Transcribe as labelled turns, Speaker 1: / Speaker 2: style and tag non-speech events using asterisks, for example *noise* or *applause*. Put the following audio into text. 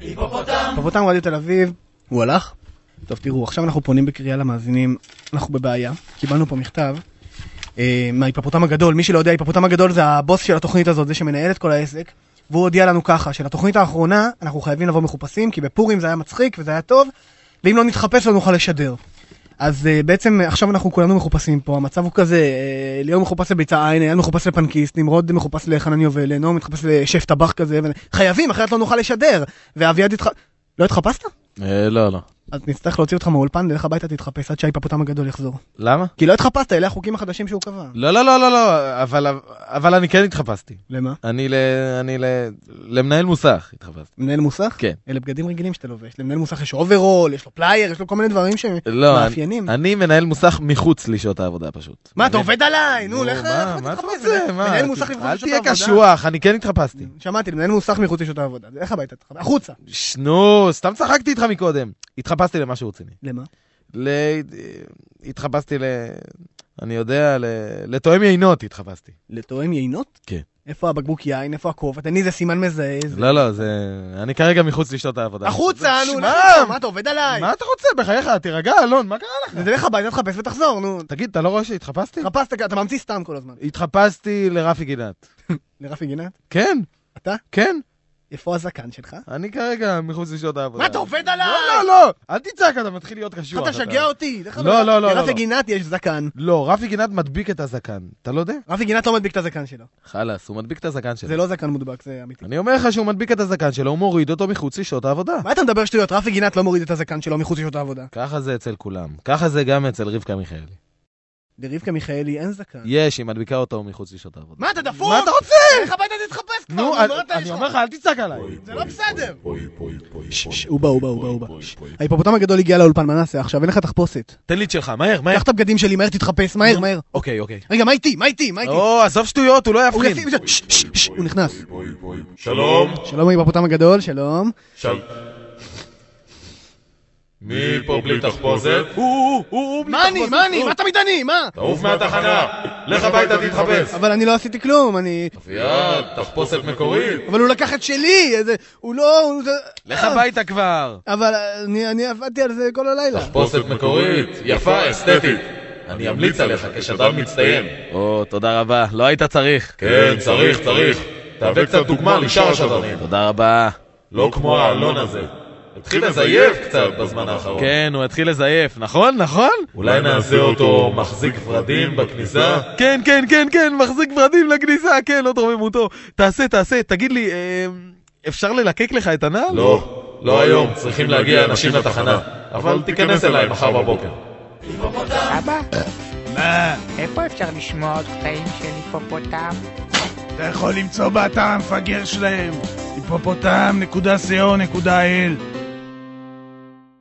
Speaker 1: היפופוטם רדיו תל אביב, הוא הלך? טוב תראו, עכשיו אנחנו פונים בקריאה למאזינים, אנחנו בבעיה, קיבלנו פה מכתב אה, מההיפופוטם הגדול, מי שלא יודע, ההיפופוטם הגדול זה הבוס של התוכנית הזאת, זה שמנהל את כל העסק, והוא הודיע לנו ככה, שלתוכנית האחרונה אנחנו חייבים לבוא מחופשים, כי בפורים זה היה מצחיק וזה היה טוב, ואם לא נתחפש לא נוכל לשדר. אז uh, בעצם עכשיו אנחנו כולנו מחופשים פה, המצב הוא כזה, uh, ליאור מחופש לביצה עין, אייל מחופש לפנקיסט, נמרוד מחופש לחנן יובל, נאור מתחפש לשף טבח כזה, ו... חייבים, אחרת לא נוכל לשדר. ואביעד התח... לא התחפשת?
Speaker 2: אה, לא, לא.
Speaker 1: אז נצטרך להוציא אותך מהאולפן, לך הביתה תתחפש עד שההיפופוטם הגדול יחזור.
Speaker 2: למה?
Speaker 1: כי לא התחפשת, אלה החוקים החדשים שהוא קבע.
Speaker 2: לא, לא, לא, לא, לא, אבל, אבל אני כן התחפשתי.
Speaker 1: למה?
Speaker 2: אני ל... אני ל... למנהל מוסך התחפשתי.
Speaker 1: מנהל מוסך?
Speaker 2: כן.
Speaker 1: אלה בגדים רגילים שאתה לובש. למנהל מוסך יש אוברול, יש לו פלייר, יש לו כל מיני דברים
Speaker 2: לא,
Speaker 1: שמאפיינים.
Speaker 2: אני, אני מנהל מוסך מחוץ לשעות העבודה פשוט.
Speaker 1: מה, אתה עובד עליי? נו, לך
Speaker 2: מה,
Speaker 1: לך
Speaker 2: מה אתה
Speaker 1: תתחפש.
Speaker 2: רוצה? מה?
Speaker 1: מנהל מוסך מחוץ
Speaker 2: אל
Speaker 1: לשעות
Speaker 2: תהיה
Speaker 1: העבודה.
Speaker 2: קשוח, אני כן התחפשתי.
Speaker 1: שמעתי, מנהל מוסך מחוץ לשעות העבודה. לך הביתה, תתחפש. החוצה.
Speaker 2: נו, סתם צחקתי איתך מקודם. התחפשתי למשהו רציני.
Speaker 1: למה?
Speaker 2: ל... התחפשתי ל... אני יודע, ל... לתואם יינות התחפשתי.
Speaker 1: לתואם יינות?
Speaker 2: כן.
Speaker 1: איפה הבקבוק יין? איפה הכובע? תן לי איזה סימן מזהה. איזה-
Speaker 2: לא, לא, זה... אני כרגע מחוץ לשעות העבודה.
Speaker 1: החוצה, נו, מה אתה עובד עליי?
Speaker 2: מה אתה רוצה? בחייך, תירגע, אלון, מה קרה לך?
Speaker 1: תלך הביתה, תחפש ותחזור, נו.
Speaker 2: תגיד, אתה לא רואה שהתחפשתי?
Speaker 1: התחפשת, אתה ממציא סתם כל הזמן.
Speaker 2: התחפשתי לרפי גינת. *laughs*
Speaker 1: לרפי גינת?
Speaker 2: כן,
Speaker 1: אתה?
Speaker 2: כן.
Speaker 1: איפה הזקן שלך?
Speaker 2: אני כרגע מחוץ לשעות העבודה.
Speaker 1: מה, אתה עובד עליי?
Speaker 2: לא, לא, לא. אל תצעק, אתה מתחיל להיות קשוח.
Speaker 1: אתה תשגע אותי.
Speaker 2: לא. לא, לא,
Speaker 1: לרפי
Speaker 2: לא.
Speaker 1: גינת יש זקן.
Speaker 2: לא, רפי גינת מדביק את הזקן. אתה לא יודע?
Speaker 1: רפי גינת לא מדביק את הזקן שלו.
Speaker 2: חלאס, הוא מדביק את הזקן שלו.
Speaker 1: זה לא זקן מודבק, זה אמיתי.
Speaker 2: אני אומר לך שהוא מדביק את הזקן שלו, הוא מוריד אותו מחוץ לשעות העבודה.
Speaker 1: מה אתה מדבר שטויות? רפי גינת לא מוריד את הזקן שלו מחוץ לשעות העבודה.
Speaker 2: ככה זה אצל כולם. ככה זה גם אצל רבקה מיכאלי.
Speaker 1: לרבקה מיכאלי אין זקן.
Speaker 2: יש, היא מדביקה אותו מחוץ לשעות העבודה.
Speaker 1: מה, אתה דפוק?
Speaker 2: מה אתה רוצה?
Speaker 1: לך הביתה תתחפש כבר,
Speaker 2: נו, אני-? אומר לך, אל תצעק עליי.
Speaker 1: זה לא בסדר. הוא בא, הוא בא, הוא בא, הוא בא. ההיפופוטם הגדול הגיע לאולפן, מה נעשה עכשיו? אין לך תחפושת.
Speaker 2: תן לי את שלך, מהר, מהר.
Speaker 1: קח את הבגדים שלי, מהר תתחפש, מהר, מהר.
Speaker 2: אוקיי, אוקיי.
Speaker 1: רגע, מה איתי? מה איתי? מה איתי?
Speaker 2: או, עזוב שטויות, הוא לא יבחין.
Speaker 1: הוא נכנס.
Speaker 3: שלום,
Speaker 1: שלום ההיפופוטם הגדול, שלום.
Speaker 3: מי פה בלי תחפושת?
Speaker 2: הוא, הוא, הוא,
Speaker 1: מה אני? מה אני? מה אתה מתעני? מה?
Speaker 3: תעוף מהתחנה, לך הביתה תתחפש.
Speaker 1: אבל אני לא עשיתי כלום, אני...
Speaker 3: אביעד, תחפושת מקורית.
Speaker 1: אבל הוא לקח את שלי, איזה... הוא לא... זה-
Speaker 2: לך הביתה כבר.
Speaker 1: אבל אני אני עבדתי על זה כל הלילה.
Speaker 3: תחפושת מקורית, יפה, אסתטית. אני אמליץ עליך כשדרן מצטיין.
Speaker 2: או, תודה רבה. לא היית צריך.
Speaker 3: כן, צריך, צריך. תהווה קצת דוגמה לשאר השדרנים.
Speaker 2: תודה רבה.
Speaker 3: לא כמו האלון הזה. התחיל לזייף קצת בזמן האחרון.
Speaker 2: כן, הוא התחיל לזייף. נכון, נכון?
Speaker 3: אולי נעשה אותו מחזיק ורדים בכניסה?
Speaker 2: כן, כן, כן, כן, מחזיק ורדים לכניסה, כן, לא תרוממותו. תעשה, תעשה, תגיד לי, אה, אפשר ללקק לך את הנעל?
Speaker 3: לא, לא היום, צריכים להגיע אנשים לתחנה. אבל תיכנס אליי מחר בבוקר.
Speaker 4: אבא? מה? איפה אפשר לשמוע עוד קטעים של היפופוטם?
Speaker 5: אתה יכול למצוא באתר המפגר שלהם, היפופוטם.co.il